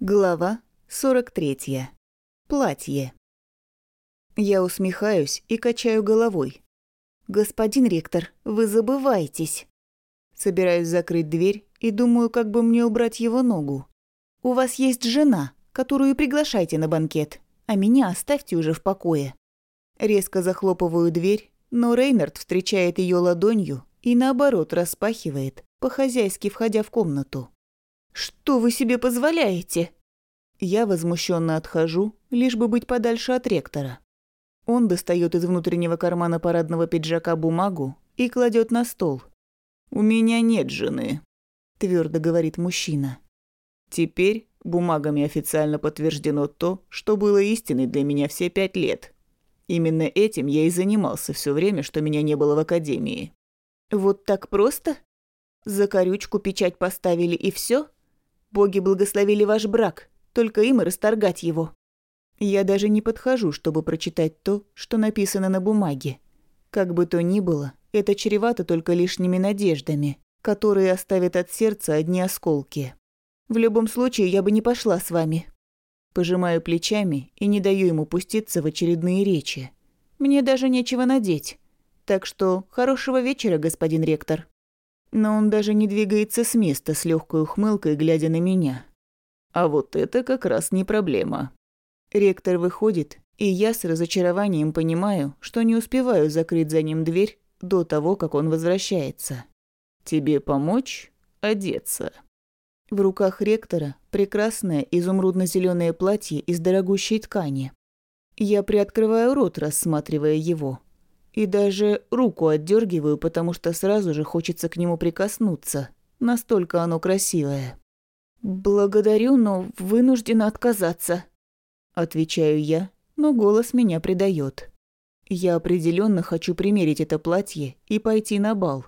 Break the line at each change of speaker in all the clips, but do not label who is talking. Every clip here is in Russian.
Глава 43. Платье. Я усмехаюсь и качаю головой. «Господин ректор, вы забываетесь». Собираюсь закрыть дверь и думаю, как бы мне убрать его ногу. «У вас есть жена, которую приглашайте на банкет, а меня оставьте уже в покое». Резко захлопываю дверь, но Рейнард встречает ее ладонью и наоборот распахивает, по-хозяйски входя в комнату. «Что вы себе позволяете?» Я возмущенно отхожу, лишь бы быть подальше от ректора. Он достает из внутреннего кармана парадного пиджака бумагу и кладет на стол. «У меня нет жены», – твердо говорит мужчина. «Теперь бумагами официально подтверждено то, что было истиной для меня все пять лет. Именно этим я и занимался все время, что меня не было в академии». «Вот так просто? За корючку печать поставили и все? Боги благословили ваш брак, только им и расторгать его. Я даже не подхожу, чтобы прочитать то, что написано на бумаге. Как бы то ни было, это чревато только лишними надеждами, которые оставят от сердца одни осколки. В любом случае, я бы не пошла с вами. Пожимаю плечами и не даю ему пуститься в очередные речи. Мне даже нечего надеть. Так что хорошего вечера, господин ректор. Но он даже не двигается с места с легкой ухмылкой, глядя на меня. А вот это как раз не проблема. Ректор выходит, и я с разочарованием понимаю, что не успеваю закрыть за ним дверь до того, как он возвращается. «Тебе помочь одеться?» В руках ректора прекрасное изумрудно зеленое платье из дорогущей ткани. Я приоткрываю рот, рассматривая его. И даже руку отдергиваю, потому что сразу же хочется к нему прикоснуться. Настолько оно красивое. «Благодарю, но вынуждена отказаться», – отвечаю я, но голос меня предает. Я определенно хочу примерить это платье и пойти на бал.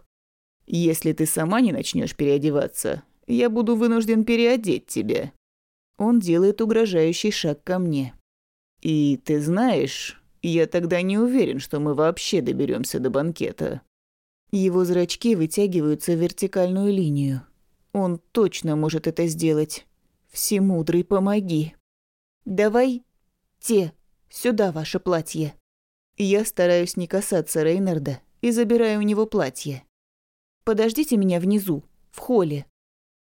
Если ты сама не начнешь переодеваться, я буду вынужден переодеть тебя. Он делает угрожающий шаг ко мне. И ты знаешь, я тогда не уверен, что мы вообще доберемся до банкета. Его зрачки вытягиваются в вертикальную линию. Он точно может это сделать. Всемудрый, помоги. Давай те, сюда ваше платье. Я стараюсь не касаться Рейнарда и забираю у него платье. Подождите меня внизу, в холле.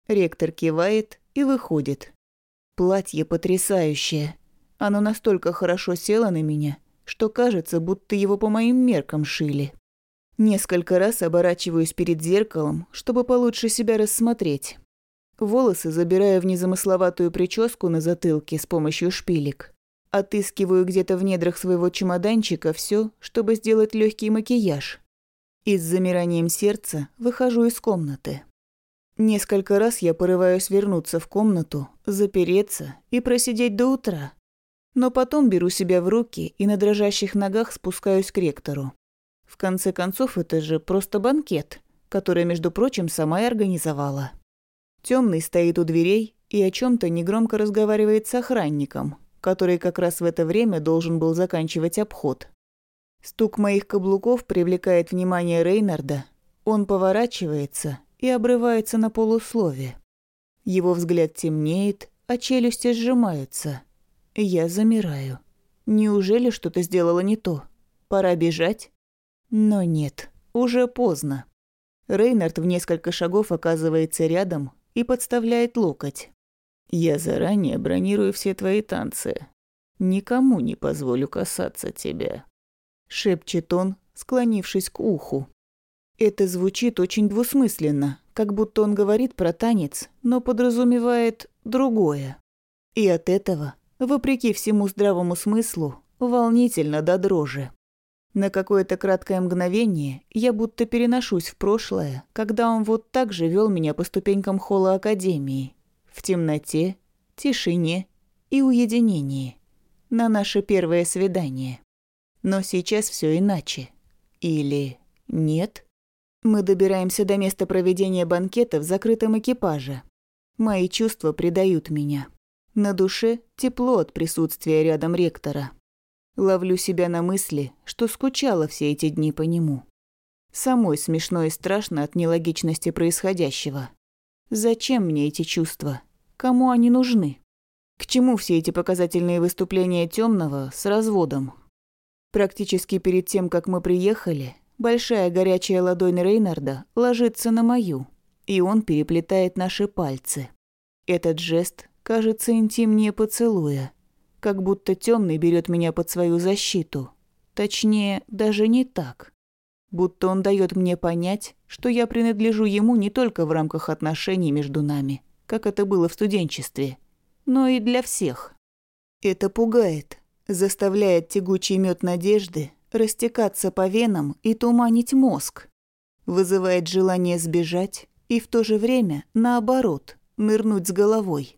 Ректор кивает и выходит. Платье потрясающее. Оно настолько хорошо село на меня, что кажется, будто его по моим меркам шили. Несколько раз оборачиваюсь перед зеркалом, чтобы получше себя рассмотреть. Волосы забираю в незамысловатую прическу на затылке с помощью шпилек. Отыскиваю где-то в недрах своего чемоданчика все, чтобы сделать легкий макияж. И с замиранием сердца выхожу из комнаты. Несколько раз я порываюсь вернуться в комнату, запереться и просидеть до утра. Но потом беру себя в руки и на дрожащих ногах спускаюсь к ректору. В конце концов, это же просто банкет, который, между прочим, сама и организовала. Темный стоит у дверей и о чем то негромко разговаривает с охранником, который как раз в это время должен был заканчивать обход. Стук моих каблуков привлекает внимание Рейнарда. Он поворачивается и обрывается на полуслове. Его взгляд темнеет, а челюсти сжимаются. Я замираю. Неужели что-то сделала не то? Пора бежать? Но нет, уже поздно. Рейнард в несколько шагов оказывается рядом и подставляет локоть. «Я заранее бронирую все твои танцы. Никому не позволю касаться тебя», — шепчет он, склонившись к уху. Это звучит очень двусмысленно, как будто он говорит про танец, но подразумевает другое. И от этого, вопреки всему здравому смыслу, волнительно до дрожи. На какое-то краткое мгновение я будто переношусь в прошлое, когда он вот так же вел меня по ступенькам холла Академии. В темноте, тишине и уединении. На наше первое свидание. Но сейчас все иначе. Или нет? Мы добираемся до места проведения банкета в закрытом экипаже. Мои чувства предают меня. На душе тепло от присутствия рядом ректора. Ловлю себя на мысли, что скучала все эти дни по нему. Самой смешно и страшно от нелогичности происходящего. Зачем мне эти чувства? Кому они нужны? К чему все эти показательные выступления темного с разводом? Практически перед тем, как мы приехали, большая горячая ладонь Рейнарда ложится на мою, и он переплетает наши пальцы. Этот жест кажется интимнее поцелуя, как будто темный берет меня под свою защиту. Точнее, даже не так. Будто он дает мне понять, что я принадлежу ему не только в рамках отношений между нами, как это было в студенчестве, но и для всех. Это пугает, заставляет тягучий мед надежды растекаться по венам и туманить мозг, вызывает желание сбежать и в то же время, наоборот, нырнуть с головой.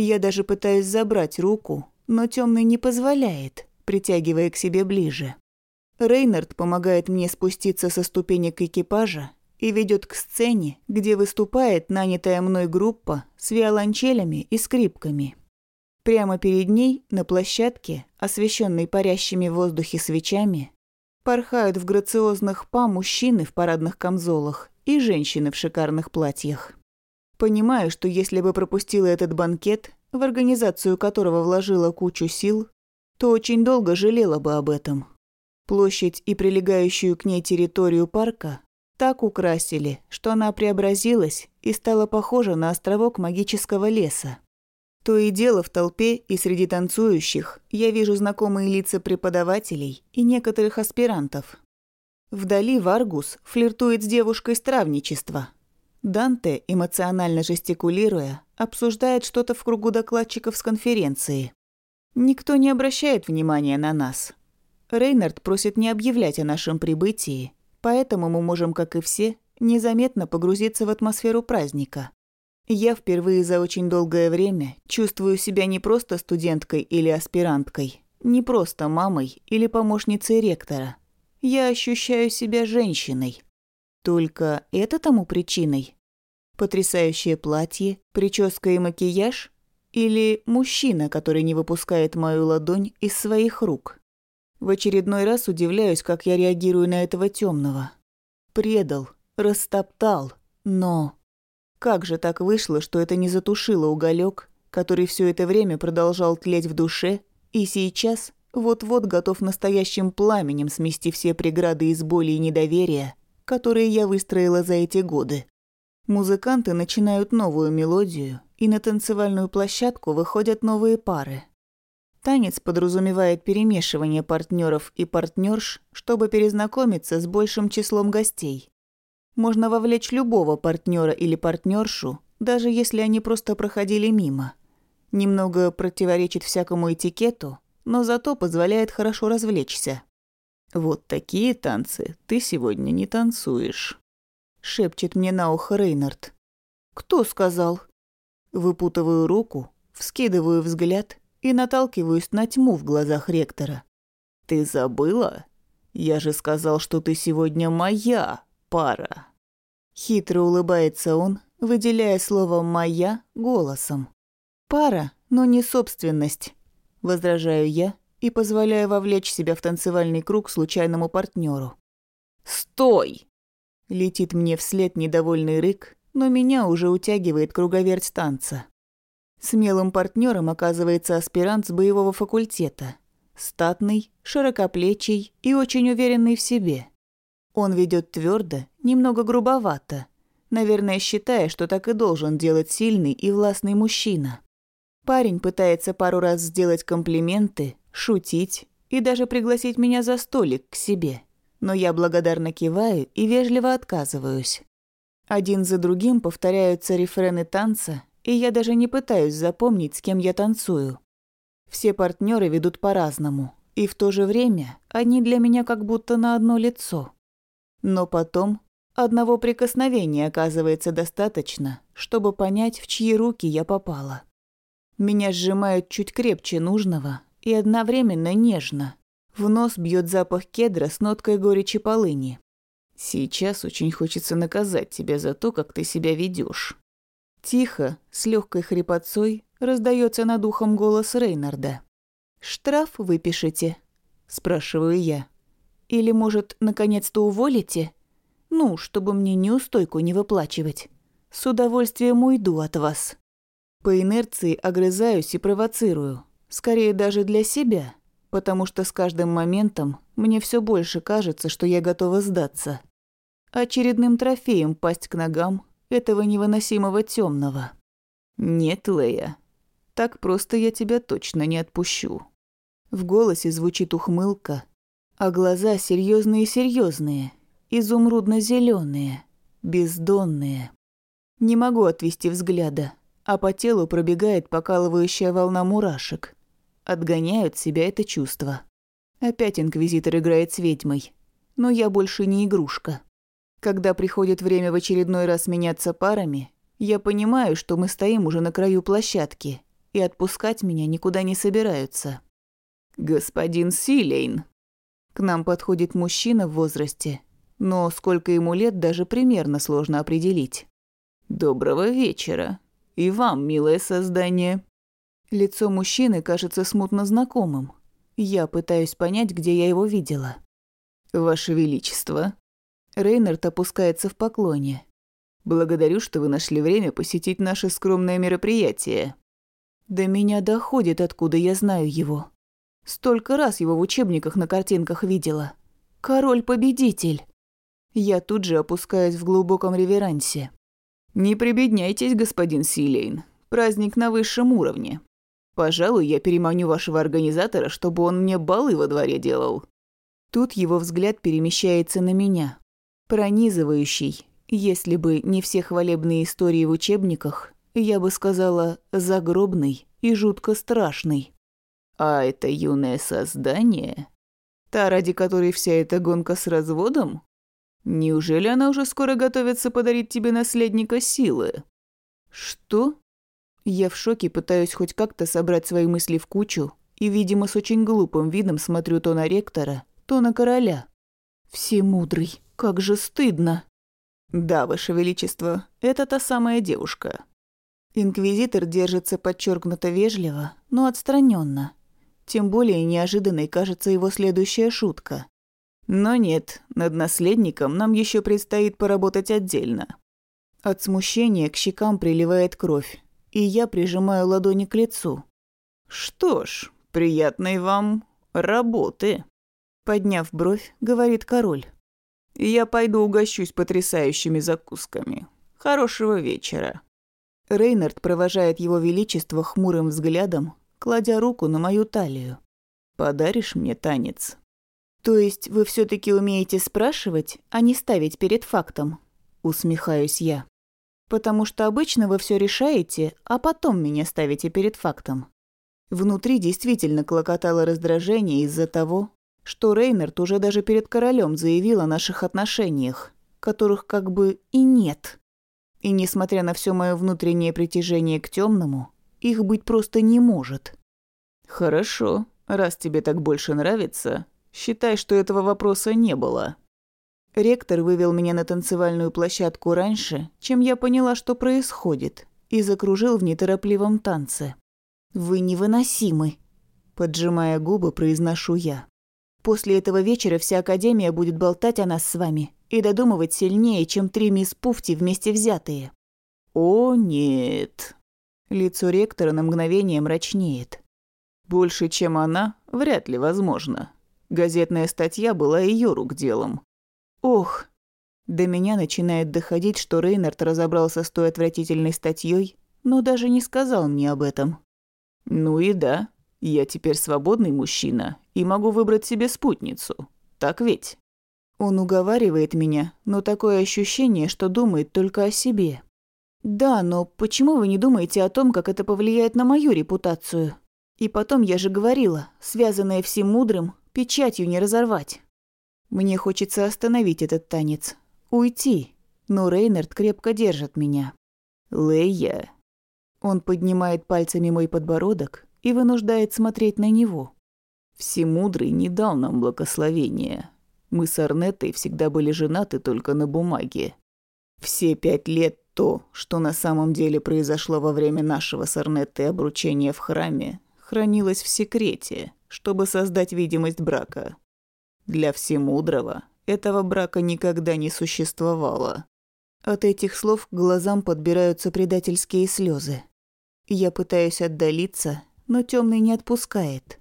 Я даже пытаюсь забрать руку, но темный не позволяет, притягивая к себе ближе. Рейнард помогает мне спуститься со ступенек экипажа и ведет к сцене, где выступает нанятая мной группа с виолончелями и скрипками. Прямо перед ней, на площадке, освещенной парящими в воздухе свечами, порхают в грациозных па мужчины в парадных камзолах и женщины в шикарных платьях. Понимаю, что если бы пропустила этот банкет, в организацию которого вложила кучу сил, то очень долго жалела бы об этом. Площадь и прилегающую к ней территорию парка так украсили, что она преобразилась и стала похожа на островок магического леса. То и дело в толпе и среди танцующих я вижу знакомые лица преподавателей и некоторых аспирантов. Вдали Варгус флиртует с девушкой с травничества. Данте, эмоционально жестикулируя, обсуждает что-то в кругу докладчиков с конференции. Никто не обращает внимания на нас. Рейнард просит не объявлять о нашем прибытии, поэтому мы можем, как и все, незаметно погрузиться в атмосферу праздника. Я впервые за очень долгое время чувствую себя не просто студенткой или аспиранткой, не просто мамой или помощницей ректора. Я ощущаю себя женщиной. Только это тому причиной? Потрясающее платье, прическа и макияж? Или мужчина, который не выпускает мою ладонь из своих рук? В очередной раз удивляюсь, как я реагирую на этого темного. Предал, растоптал, но... Как же так вышло, что это не затушило уголек, который все это время продолжал тлеть в душе, и сейчас вот-вот готов настоящим пламенем смести все преграды из боли и недоверия, которые я выстроила за эти годы. Музыканты начинают новую мелодию, и на танцевальную площадку выходят новые пары. Танец подразумевает перемешивание партнеров и партнерш, чтобы перезнакомиться с большим числом гостей. Можно вовлечь любого партнера или партнершу, даже если они просто проходили мимо. Немного противоречит всякому этикету, но зато позволяет хорошо развлечься. «Вот такие танцы ты сегодня не танцуешь», — шепчет мне на ухо Рейнард. «Кто сказал?» Выпутываю руку, вскидываю взгляд и наталкиваюсь на тьму в глазах ректора. «Ты забыла? Я же сказал, что ты сегодня моя пара». Хитро улыбается он, выделяя слово «моя» голосом. «Пара, но не собственность», – возражаю я и позволяю вовлечь себя в танцевальный круг случайному партнеру. «Стой!» – летит мне вслед недовольный рык, но меня уже утягивает круговерть танца. Смелым партнером оказывается аспирант с боевого факультета. Статный, широкоплечий и очень уверенный в себе. Он ведет твердо, немного грубовато, наверное, считая, что так и должен делать сильный и властный мужчина. Парень пытается пару раз сделать комплименты, шутить и даже пригласить меня за столик к себе. Но я благодарно киваю и вежливо отказываюсь. Один за другим повторяются рефрены танца, и я даже не пытаюсь запомнить, с кем я танцую. Все партнеры ведут по-разному, и в то же время они для меня как будто на одно лицо. Но потом одного прикосновения оказывается достаточно, чтобы понять, в чьи руки я попала. Меня сжимают чуть крепче нужного и одновременно нежно. В нос бьет запах кедра с ноткой горечи полыни. Сейчас очень хочется наказать тебя за то, как ты себя ведешь. Тихо, с легкой хрипотцой, раздается над ухом голос Рейнарда. «Штраф выпишите?» – спрашиваю я. «Или, может, наконец-то уволите? Ну, чтобы мне неустойку не выплачивать. С удовольствием уйду от вас». По инерции огрызаюсь и провоцирую. Скорее даже для себя, потому что с каждым моментом мне все больше кажется, что я готова сдаться. Очередным трофеем пасть к ногам этого невыносимого темного. Нет, Лея, так просто я тебя точно не отпущу. В голосе звучит ухмылка, а глаза серьезные серьезные, изумрудно зеленые бездонные. Не могу отвести взгляда, а по телу пробегает покалывающая волна мурашек. Отгоняют себя это чувство. Опять инквизитор играет с ведьмой. Но я больше не игрушка. Когда приходит время в очередной раз меняться парами, я понимаю, что мы стоим уже на краю площадки, и отпускать меня никуда не собираются. «Господин Силейн!» К нам подходит мужчина в возрасте, но сколько ему лет даже примерно сложно определить. «Доброго вечера. И вам, милое создание». Лицо мужчины кажется смутно знакомым. Я пытаюсь понять, где я его видела. «Ваше Величество». Рейнард опускается в поклоне. «Благодарю, что вы нашли время посетить наше скромное мероприятие». До меня доходит, откуда я знаю его. Столько раз его в учебниках на картинках видела. Король-победитель. Я тут же опускаюсь в глубоком реверансе. «Не прибедняйтесь, господин Силейн. Праздник на высшем уровне. Пожалуй, я переманю вашего организатора, чтобы он мне балы во дворе делал». Тут его взгляд перемещается на меня. Пронизывающий. Если бы не все хвалебные истории в учебниках, я бы сказала, загробный и жутко страшный. А это юное создание? Та, ради которой вся эта гонка с разводом? Неужели она уже скоро готовится подарить тебе наследника силы? Что? Я в шоке пытаюсь хоть как-то собрать свои мысли в кучу и, видимо, с очень глупым видом смотрю то на ректора, то на короля. Всемудрый, как же стыдно. Да, ваше величество, это та самая девушка. Инквизитор держится подчеркнуто вежливо, но отстраненно. Тем более неожиданной кажется его следующая шутка. Но нет, над наследником нам еще предстоит поработать отдельно. От смущения к щекам приливает кровь, и я прижимаю ладони к лицу. «Что ж, приятной вам работы», — подняв бровь, говорит король. «Я пойду угощусь потрясающими закусками. Хорошего вечера». Рейнард провожает его величество хмурым взглядом, кладя руку на мою талию. «Подаришь мне танец?» То есть вы все таки умеете спрашивать, а не ставить перед фактом? Усмехаюсь я. Потому что обычно вы все решаете, а потом меня ставите перед фактом. Внутри действительно клокотало раздражение из-за того, что Рейнард уже даже перед королем заявил о наших отношениях, которых как бы и нет. И несмотря на все мое внутреннее притяжение к темному, их быть просто не может. Хорошо, раз тебе так больше нравится, Считай, что этого вопроса не было. Ректор вывел меня на танцевальную площадку раньше, чем я поняла, что происходит, и закружил в неторопливом танце. «Вы невыносимы», – поджимая губы, произношу я. «После этого вечера вся Академия будет болтать о нас с вами и додумывать сильнее, чем три мисс Пуфти вместе взятые». «О, нет». Лицо ректора на мгновение мрачнеет. «Больше, чем она, вряд ли возможно. Газетная статья была ее рук делом. Ох, до меня начинает доходить, что Рейнард разобрался с той отвратительной статьей, но даже не сказал мне об этом. Ну и да, я теперь свободный мужчина и могу выбрать себе спутницу. Так ведь? Он уговаривает меня, но такое ощущение, что думает только о себе. Да, но почему вы не думаете о том, как это повлияет на мою репутацию? И потом я же говорила, связанная всем мудрым, печатью не разорвать. Мне хочется остановить этот танец, уйти, но Рейнард крепко держит меня. Лея. Он поднимает пальцами мой подбородок и вынуждает смотреть на него. Всемудрый не дал нам благословения. Мы с Арнетой всегда были женаты только на бумаге. Все пять лет то, что на самом деле произошло во время нашего с Арнеттой обручения в храме, хранилось в секрете чтобы создать видимость брака. Для всемудрого этого брака никогда не существовало. От этих слов к глазам подбираются предательские слезы. Я пытаюсь отдалиться, но темный не отпускает.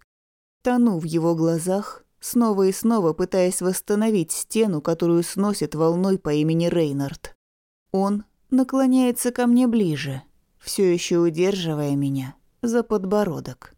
Тону в его глазах, снова и снова пытаясь восстановить стену, которую сносит волной по имени Рейнард. Он наклоняется ко мне ближе, все еще удерживая меня за подбородок.